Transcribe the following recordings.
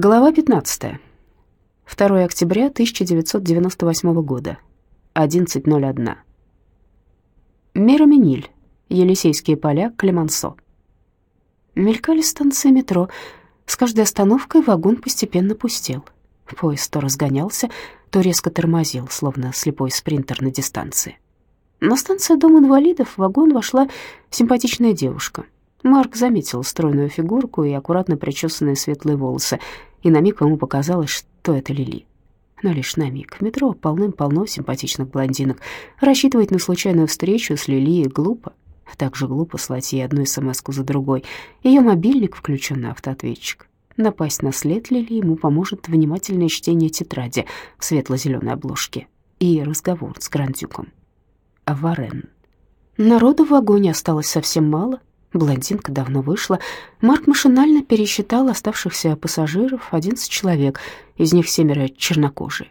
Глава 15. 2 октября 1998 года. 11.01. Мираминиль. Елисейские поля, Клемансо. Мелькали станции метро. С каждой остановкой вагон постепенно пустел. Поезд то разгонялся, то резко тормозил, словно слепой спринтер на дистанции. На станции Дом инвалидов в вагон вошла симпатичная девушка — Марк заметил стройную фигурку и аккуратно причесанные светлые волосы, и на миг ему показалось, что это Лили. Но лишь на миг. В метро полным-полно симпатичных блондинок. Рассчитывать на случайную встречу с Лили глупо. Так же глупо слать ей одну смс за другой. Ее мобильник включен на автоответчик. Напасть на след Лили ему поможет внимательное чтение тетради в светло-зеленой обложке и разговор с Грандюком. Варен. Народу в вагоне осталось совсем мало. Блондинка давно вышла. Марк машинально пересчитал оставшихся пассажиров, 11 человек, из них семеро чернокожие.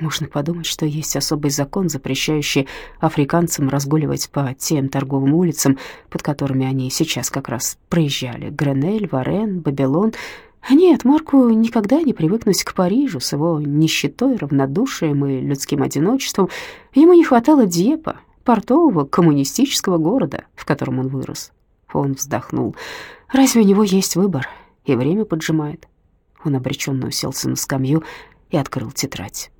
Можно подумать, что есть особый закон, запрещающий африканцам разгуливать по тем торговым улицам, под которыми они сейчас как раз проезжали. Гренель, Варен, Бабилон. Нет, Марку никогда не привыкнуть к Парижу с его нищетой, равнодушием и людским одиночеством. Ему не хватало Дьепа, портового коммунистического города, в котором он вырос. Он вздохнул. Разве у него есть выбор? И время поджимает. Он обреченно уселся на скамью и открыл тетрадь.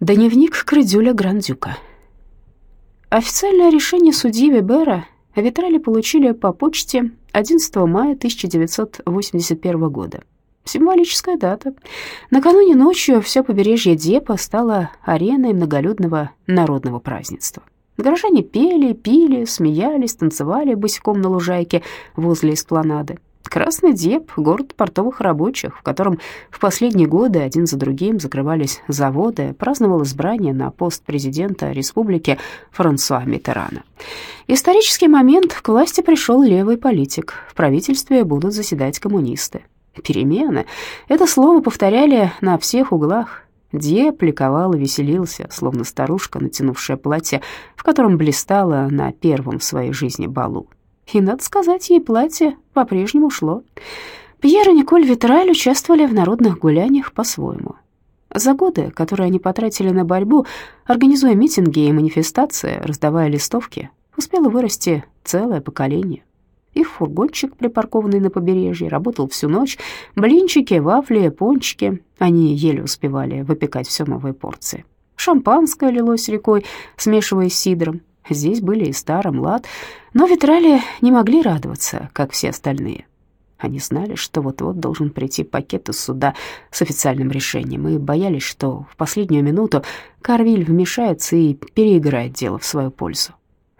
Дневник Крыдюля Грандюка. Официальное решение судьи Вебера Витрали получили по почте 11 мая 1981 года. Символическая дата. Накануне ночью все побережье Депа стало ареной многолюдного народного празднества. Горожане пели, пили, смеялись, танцевали босиком на лужайке возле эспланады. Красный Деп — город портовых рабочих, в котором в последние годы один за другим закрывались заводы, праздновал избрание на пост президента республики Франсуа Миттерана. Исторический момент к власти пришел левый политик. В правительстве будут заседать коммунисты. Перемены — это слово повторяли на всех углах. Дье пликовал и веселился, словно старушка, натянувшая платье, в котором блистала на первом в своей жизни балу. И, надо сказать, ей платье по-прежнему шло. Пьер и Николь Витраль участвовали в народных гуляниях по-своему. За годы, которые они потратили на борьбу, организуя митинги и манифестации, раздавая листовки, успело вырасти целое поколение. Их фургончик, припаркованный на побережье, работал всю ночь. Блинчики, вафли, пончики. Они еле успевали выпекать все новые порции. Шампанское лилось рекой, смешиваясь с сидром. Здесь были и старый млад, но витрали не могли радоваться, как все остальные. Они знали, что вот-вот должен прийти пакет из суда с официальным решением, и боялись, что в последнюю минуту Карвиль вмешается и переиграет дело в свою пользу.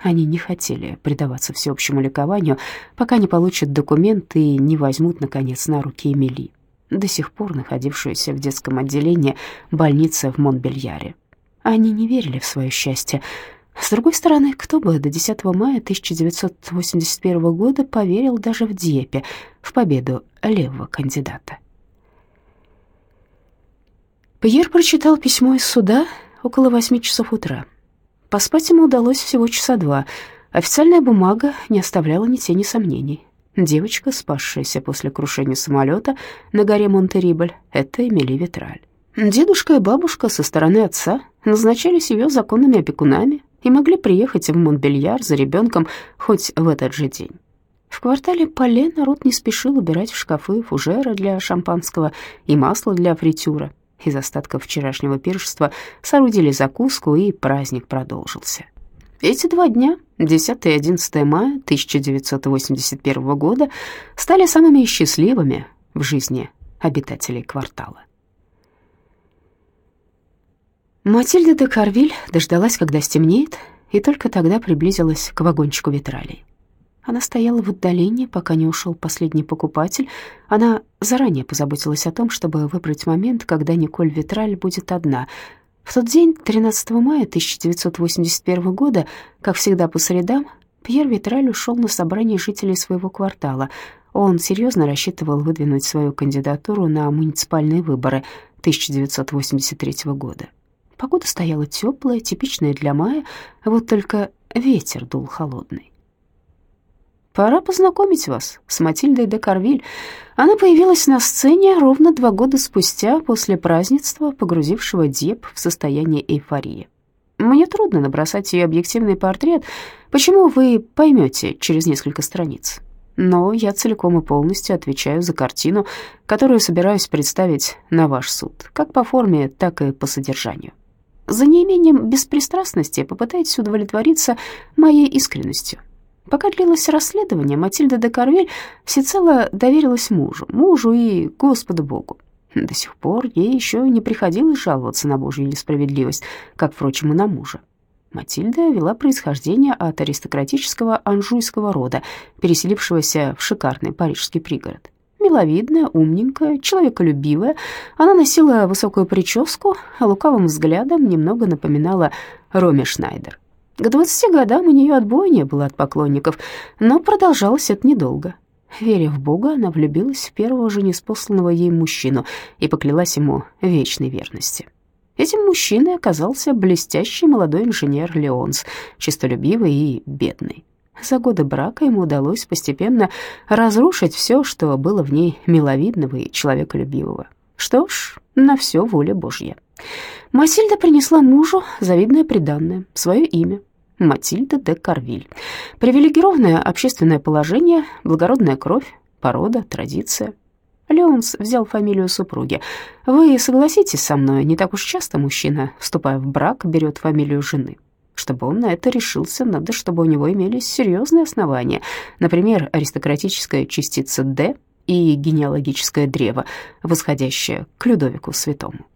Они не хотели предаваться всеобщему ликованию, пока не получат документы и не возьмут, наконец, на руки Эмили, до сих пор находившуюся в детском отделении больницы в Монбельяре. Они не верили в свое счастье. С другой стороны, кто бы до 10 мая 1981 года поверил даже в Диепе, в победу левого кандидата? Пьер прочитал письмо из суда около восьми часов утра. Поспать ему удалось всего часа два. Официальная бумага не оставляла ни тени сомнений. Девочка, спасшаяся после крушения самолета на горе Монтерибль, это Эмили Витраль. Дедушка и бабушка со стороны отца назначались ее законными опекунами и могли приехать в Монбельяр за ребенком хоть в этот же день. В квартале Пале народ не спешил убирать в шкафы фужеры для шампанского и масло для фритюра. Из остатков вчерашнего пиршества соорудили закуску, и праздник продолжился. Эти два дня, 10 и 11 мая 1981 года, стали самыми счастливыми в жизни обитателей квартала. Матильда де Карвиль дождалась, когда стемнеет, и только тогда приблизилась к вагончику витралей. Она стояла в отдалении, пока не ушел последний покупатель. Она заранее позаботилась о том, чтобы выбрать момент, когда Николь Витраль будет одна. В тот день, 13 мая 1981 года, как всегда по средам, Пьер Витраль ушел на собрание жителей своего квартала. Он серьезно рассчитывал выдвинуть свою кандидатуру на муниципальные выборы 1983 года. Погода стояла теплая, типичная для мая, вот только ветер дул холодный. Пора познакомить вас с Матильдой де Карвиль. Она появилась на сцене ровно два года спустя после празднества, погрузившего Диеп в состояние эйфории. Мне трудно набросать ее объективный портрет, почему вы поймете через несколько страниц. Но я целиком и полностью отвечаю за картину, которую собираюсь представить на ваш суд, как по форме, так и по содержанию. За неимением беспристрастности попытайтесь удовлетвориться моей искренностью. Пока длилось расследование, Матильда де Карвель всецело доверилась мужу, мужу и Господу Богу. До сих пор ей еще не приходилось жаловаться на Божью несправедливость, как, впрочем, и на мужа. Матильда вела происхождение от аристократического анжуйского рода, переселившегося в шикарный парижский пригород. Миловидная, умненькая, человеколюбивая, она носила высокую прическу, а лукавым взглядом немного напоминала Роме Шнайдер. К двадцати годам у нее отбоя не было от поклонников, но продолжалось это недолго. Веря в Бога, она влюбилась в первого же неспосланного ей мужчину и поклялась ему вечной верности. Этим мужчиной оказался блестящий молодой инженер Леонс, честолюбивый и бедный. За годы брака ему удалось постепенно разрушить все, что было в ней миловидного и человеколюбивого. Что ж, на все воля Божья. Масильда принесла мужу завидное приданное, свое имя, Матильда де Карвиль. Привилегированное общественное положение, благородная кровь, порода, традиция. Леонс взял фамилию супруги. Вы согласитесь со мной, не так уж часто мужчина, вступая в брак, берет фамилию жены. Чтобы он на это решился, надо, чтобы у него имелись серьезные основания. Например, аристократическая частица «Д» и генеалогическое древо, восходящее к Людовику Святому.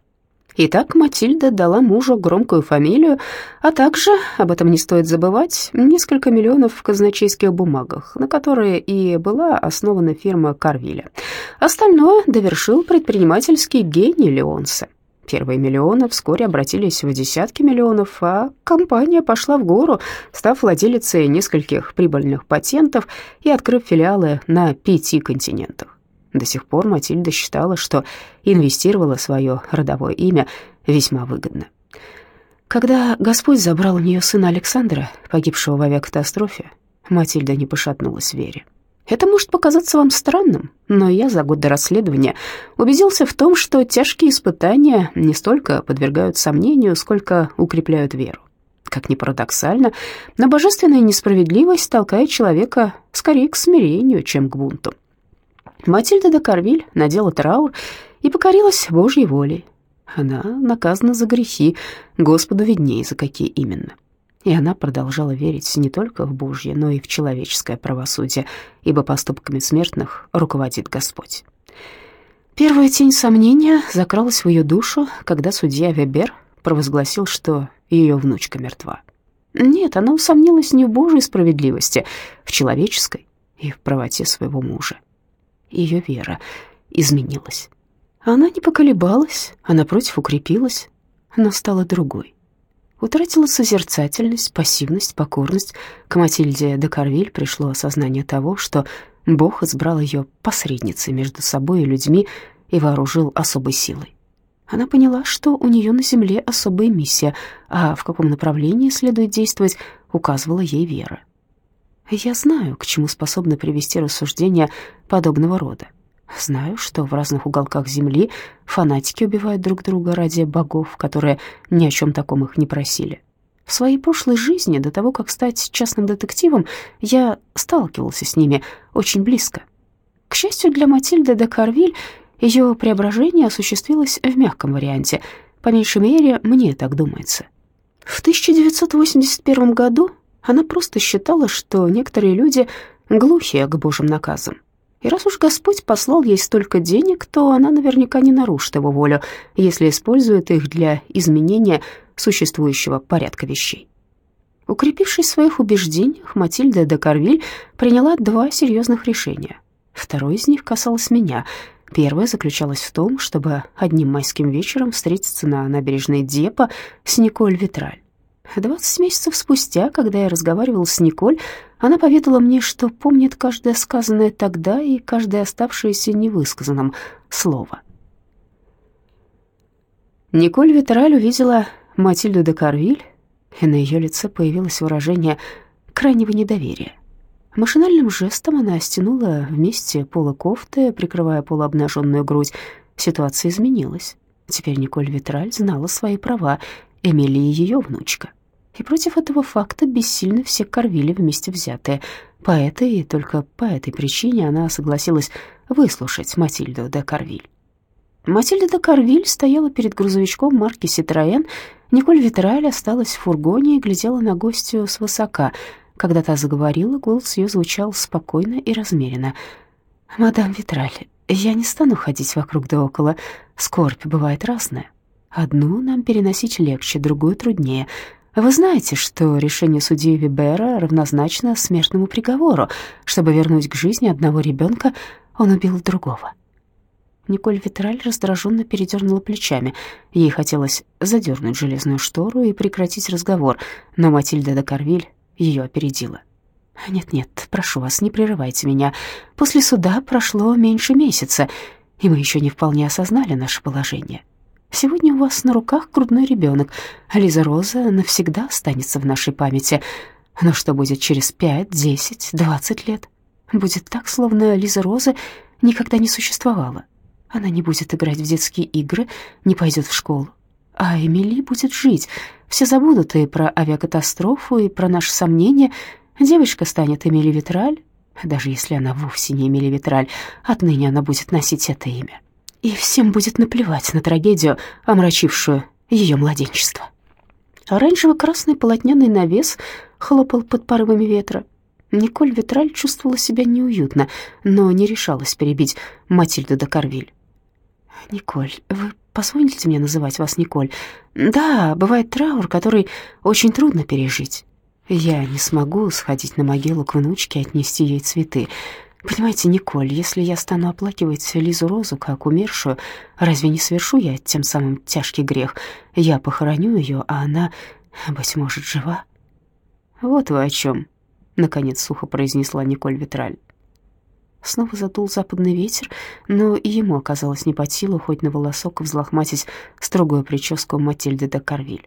Итак, Матильда дала мужу громкую фамилию, а также, об этом не стоит забывать, несколько миллионов в казначейских бумагах, на которые и была основана фирма Карвиля. Остальное довершил предпринимательский гений Леонса. Первые миллионы вскоре обратились в десятки миллионов, а компания пошла в гору, став владелицей нескольких прибыльных патентов и открыв филиалы на пяти континентах. До сих пор Матильда считала, что инвестировала свое родовое имя весьма выгодно. Когда Господь забрал у нее сына Александра, погибшего в авиакатастрофе, Матильда не пошатнулась в вере. Это может показаться вам странным, но я за год до расследования убедился в том, что тяжкие испытания не столько подвергают сомнению, сколько укрепляют веру. Как ни парадоксально, но божественная несправедливость толкает человека скорее к смирению, чем к бунту. Матильда де Карвиль надела траур и покорилась Божьей волей. Она наказана за грехи, Господу виднее, за какие именно. И она продолжала верить не только в Божье, но и в человеческое правосудие, ибо поступками смертных руководит Господь. Первая тень сомнения закралась в ее душу, когда судья Вебер провозгласил, что ее внучка мертва. Нет, она усомнилась не в Божьей справедливости, в человеческой и в правоте своего мужа ее вера изменилась. Она не поколебалась, а напротив укрепилась, но стала другой. Утратила созерцательность, пассивность, покорность. К Матильде де Карвиль пришло осознание того, что Бог избрал ее посредницей между собой и людьми и вооружил особой силой. Она поняла, что у нее на земле особая миссия, а в каком направлении следует действовать, указывала ей вера. Я знаю, к чему способны привести рассуждения подобного рода. Знаю, что в разных уголках Земли фанатики убивают друг друга ради богов, которые ни о чем таком их не просили. В своей прошлой жизни, до того, как стать частным детективом, я сталкивался с ними очень близко. К счастью для Матильды де Карвиль, ее преображение осуществилось в мягком варианте. По меньшей мере, мне так думается. В 1981 году она просто считала, что некоторые люди глухие к Божьим наказам. И раз уж Господь послал ей столько денег, то она наверняка не нарушит его волю, если использует их для изменения существующего порядка вещей. Укрепившись в своих убеждениях, Матильда де Карвиль приняла два серьезных решения. Второе из них касалось меня. Первое заключалось в том, чтобы одним майским вечером встретиться на набережной Депа с Николь Витраль. Двадцать месяцев спустя, когда я разговаривал с Николь, она поведала мне, что помнит каждое сказанное тогда и каждое оставшееся невысказанным слово. Николь Витраль увидела Матильду де Карвиль, и на ее лице появилось выражение крайнего недоверия. Машинальным жестом она стянула вместе полы кофты, прикрывая полуобнаженную грудь. Ситуация изменилась. Теперь Николь Витраль знала свои права, Эмили ее внучка. И против этого факта бессильны все Корвили вместе взятые. По этой и только по этой причине она согласилась выслушать Матильду де Корвиль. Матильда де Корвиль стояла перед грузовичком марки «Ситроен». Николь Витраль осталась в фургоне и глядела на гостью свысока. Когда та заговорила, голос ее звучал спокойно и размеренно. «Мадам Витраль, я не стану ходить вокруг да около. Скорбь бывает разная. Одну нам переносить легче, другую труднее. Вы знаете, что решение судьи Вибера равнозначно смертному приговору. Чтобы вернуть к жизни одного ребенка, он убил другого. Николь Витраль раздраженно передернула плечами. Ей хотелось задернуть железную штору и прекратить разговор, но Матильда де Карвиль ее опередила. «Нет-нет, прошу вас, не прерывайте меня. После суда прошло меньше месяца, и мы еще не вполне осознали наше положение. Сегодня у вас на руках грудной ребенок, Лиза Роза навсегда останется в нашей памяти. Но что будет через пять, десять, двадцать лет? Будет так, словно Лиза Роза никогда не существовала. Она не будет играть в детские игры, не пойдет в школу. А Эмили будет жить. Все забудут и про авиакатастрофу, и про наши сомнения. Девочка станет Эмили Витраль, даже если она вовсе не Эмили Витраль, отныне она будет носить это имя и всем будет наплевать на трагедию, омрачившую ее младенчество. Оранжево-красный полотняный навес хлопал под порывами ветра. Николь Витраль чувствовала себя неуютно, но не решалась перебить Матильду де Карвиль. «Николь, вы позволите мне называть вас Николь? Да, бывает траур, который очень трудно пережить. Я не смогу сходить на могилу к внучке и отнести ей цветы. Понимаете, Николь, если я стану оплакивать Лизу Розу как умершую, разве не совершу я тем самым тяжкий грех? Я похороню ее, а она, быть может, жива. Вот вы о чем, наконец сухо произнесла Николь Витраль. Снова задул западный ветер, но и ему оказалось не под силу хоть на волосок взлохматить строгую прическу Матильды де Карвиль.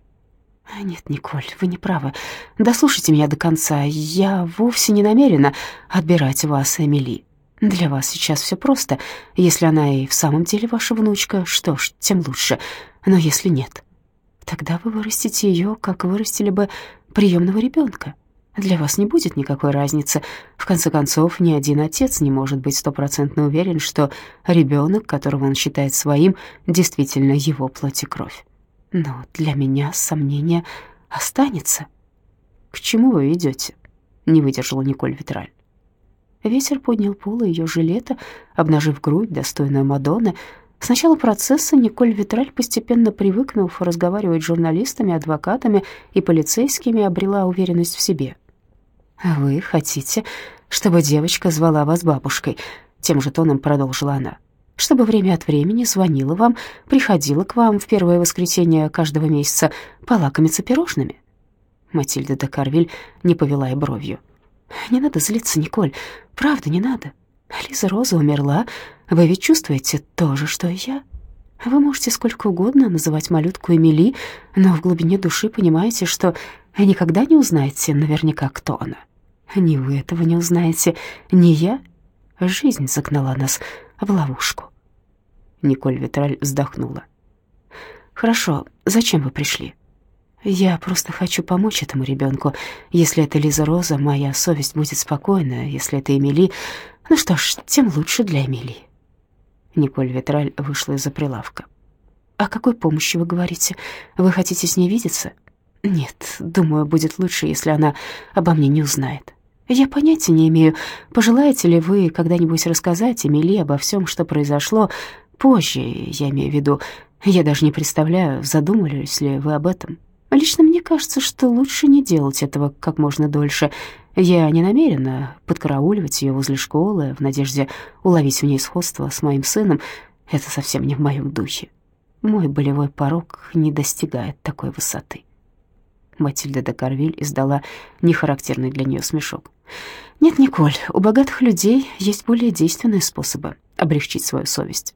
А «Нет, Николь, вы не правы. Дослушайте меня до конца. Я вовсе не намерена отбирать вас, Эмили. Для вас сейчас все просто. Если она и в самом деле ваша внучка, что ж, тем лучше. Но если нет, тогда вы вырастите ее, как вырастили бы приемного ребенка. Для вас не будет никакой разницы. В конце концов, ни один отец не может быть стопроцентно уверен, что ребенок, которого он считает своим, действительно его плоть и кровь. Но для меня сомнение останется. К чему вы идете? Не выдержала Николь Витраль. Ветер поднял полы ее жилета, обнажив грудь, достойную Мадонны. С начала процесса Николь Витраль, постепенно привыкнув разговаривать с журналистами, адвокатами и полицейскими, обрела уверенность в себе. «А «Вы хотите, чтобы девочка звала вас бабушкой?» Тем же тоном продолжила она чтобы время от времени звонила вам, приходила к вам в первое воскресенье каждого месяца полакомиться пирожными?» Матильда де Карвиль не повела и бровью. «Не надо злиться, Николь, правда, не надо. Лиза Роза умерла, вы ведь чувствуете то же, что и я. Вы можете сколько угодно называть малютку Эмили, но в глубине души понимаете, что никогда не узнаете наверняка, кто она. Ни вы этого не узнаете, ни я. Жизнь загнала нас в ловушку. Николь Витраль вздохнула. «Хорошо, зачем вы пришли?» «Я просто хочу помочь этому ребенку. Если это Лиза Роза, моя совесть будет спокойна. Если это Эмили, ну что ж, тем лучше для Эмили». Николь Витраль вышла из-за прилавка. «О какой помощи вы говорите? Вы хотите с ней видеться?» «Нет, думаю, будет лучше, если она обо мне не узнает. Я понятия не имею, пожелаете ли вы когда-нибудь рассказать Эмили обо всем, что произошло, позже, я имею в виду. Я даже не представляю, задумывались ли вы об этом. Лично мне кажется, что лучше не делать этого как можно дольше. Я не намерена подкарауливать ее возле школы в надежде уловить в ней сходство с моим сыном. Это совсем не в моем духе. Мой болевой порог не достигает такой высоты. Матильда де Карвиль издала нехарактерный для нее смешок. «Нет, Николь, у богатых людей есть более действенные способы облегчить свою совесть».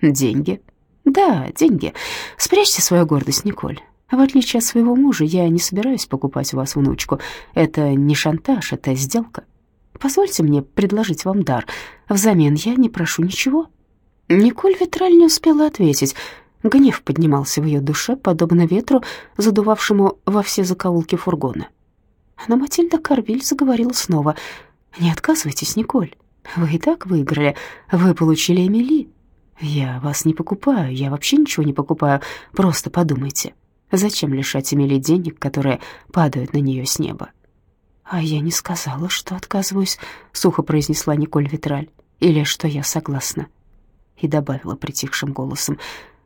«Деньги?» «Да, деньги. Спрячьте свою гордость, Николь. В отличие от своего мужа, я не собираюсь покупать у вас внучку. Это не шантаж, это сделка. Позвольте мне предложить вам дар. Взамен я не прошу ничего». Николь Витраль не успела ответить. Гнев поднимался в ее душе, подобно ветру, задувавшему во все закоулки фургона. Но Матильда Карвиль заговорила снова. «Не отказывайтесь, Николь. Вы и так выиграли. Вы получили Эмили. Я вас не покупаю, я вообще ничего не покупаю. Просто подумайте, зачем лишать Эмили денег, которые падают на нее с неба?» «А я не сказала, что отказываюсь», — сухо произнесла Николь Витраль. «Или что я согласна». И добавила притихшим голосом.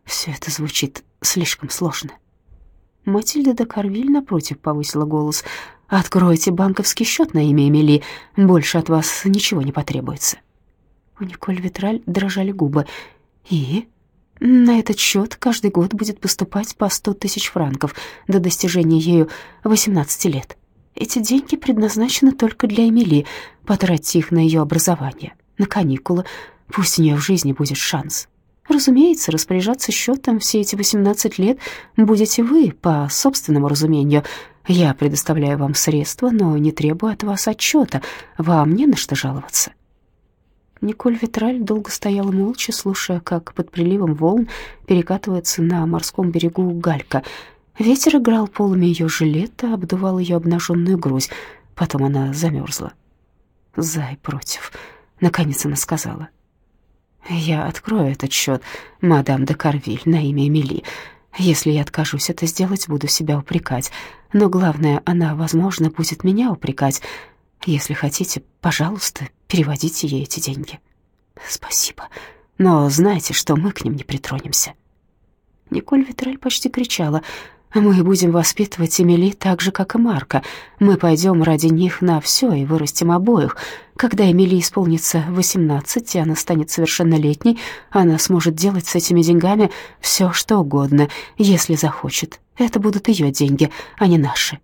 Все это звучит слишком сложно. Матильда де Карвиль, напротив, повысила голос. «Откройте банковский счет на имя Эмили. Больше от вас ничего не потребуется». У Николь Витраль дрожали губы. «И?» «На этот счет каждый год будет поступать по сто тысяч франков до достижения ею 18 лет. Эти деньги предназначены только для Эмили. Потратьте их на ее образование, на каникулы. Пусть у нее в жизни будет шанс». Разумеется, распоряжаться счетом все эти 18 лет будете вы, по собственному разумению. Я предоставляю вам средства, но не требую от вас отчета. Вам не на что жаловаться». Николь Витраль долго стояла молча, слушая, как под приливом волн перекатывается на морском берегу галька. Ветер играл полами ее жилета, обдувал ее обнаженную грудь. Потом она замерзла. «Зай против», — наконец она сказала. Я открою этот счет, мадам де Карвиль, на имя Эмили. Если я откажусь это сделать, буду себя упрекать. Но главное, она, возможно, будет меня упрекать. Если хотите, пожалуйста, переводите ей эти деньги. Спасибо. Но знайте, что мы к ним не притронемся. Николь Витраль почти кричала. Мы будем воспитывать Эмили так же, как и Марка. Мы пойдем ради них на все и вырастим обоих. Когда Эмили исполнится 18, и она станет совершеннолетней, она сможет делать с этими деньгами все, что угодно, если захочет. Это будут ее деньги, а не наши».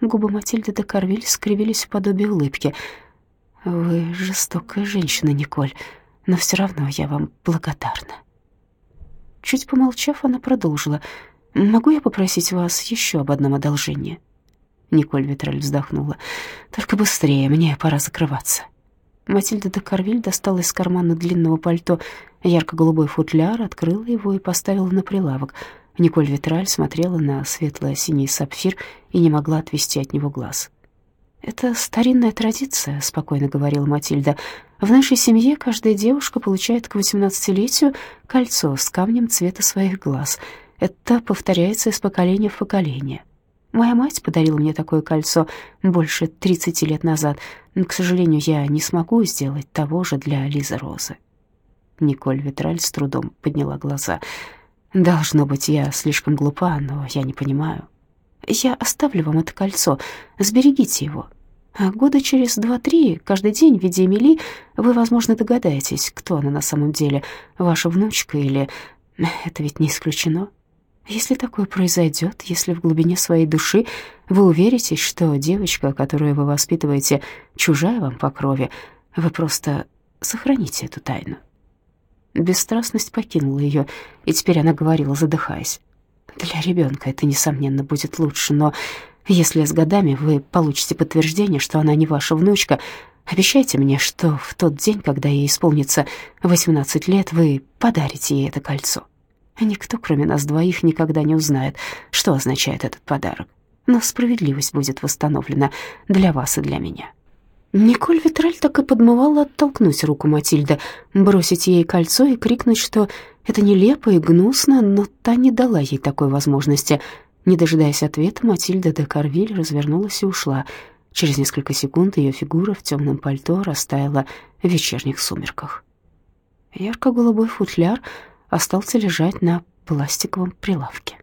Губы Матильды де Карвиль скривились в подобие улыбки. «Вы жестокая женщина, Николь, но все равно я вам благодарна». Чуть помолчав, она продолжила — Могу я попросить вас еще об одном одолжении?» Николь Витраль вздохнула. «Только быстрее, мне пора закрываться». Матильда де Карвиль достала из кармана длинного пальто ярко-голубой футляр, открыла его и поставила на прилавок. Николь Витраль смотрела на светло-синий сапфир и не могла отвести от него глаз. «Это старинная традиция», — спокойно говорила Матильда. «В нашей семье каждая девушка получает к восемнадцатилетию кольцо с камнем цвета своих глаз — это повторяется из поколения в поколение. Моя мать подарила мне такое кольцо больше 30 лет назад, но, к сожалению, я не смогу сделать того же для Лизы Розы. Николь Витраль с трудом подняла глаза. «Должно быть, я слишком глупа, но я не понимаю. Я оставлю вам это кольцо, сберегите его. А года через два-три, каждый день в виде Эмили, вы, возможно, догадаетесь, кто она на самом деле, ваша внучка или... Это ведь не исключено». Если такое произойдет, если в глубине своей души вы уверитесь, что девочка, которую вы воспитываете, чужая вам по крови, вы просто сохраните эту тайну. Бесстрастность покинула ее, и теперь она говорила, задыхаясь. Для ребенка это, несомненно, будет лучше, но если с годами вы получите подтверждение, что она не ваша внучка, обещайте мне, что в тот день, когда ей исполнится 18 лет, вы подарите ей это кольцо. Никто, кроме нас двоих, никогда не узнает, что означает этот подарок. Но справедливость будет восстановлена для вас и для меня». Николь Витраль так и подмывала оттолкнуть руку Матильды, бросить ей кольцо и крикнуть, что это нелепо и гнусно, но та не дала ей такой возможности. Не дожидаясь ответа, Матильда де Карвиль развернулась и ушла. Через несколько секунд ее фигура в темном пальто растаяла в вечерних сумерках. Ярко-голубой футляр остался лежать на пластиковом прилавке.